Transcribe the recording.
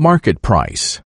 Market price.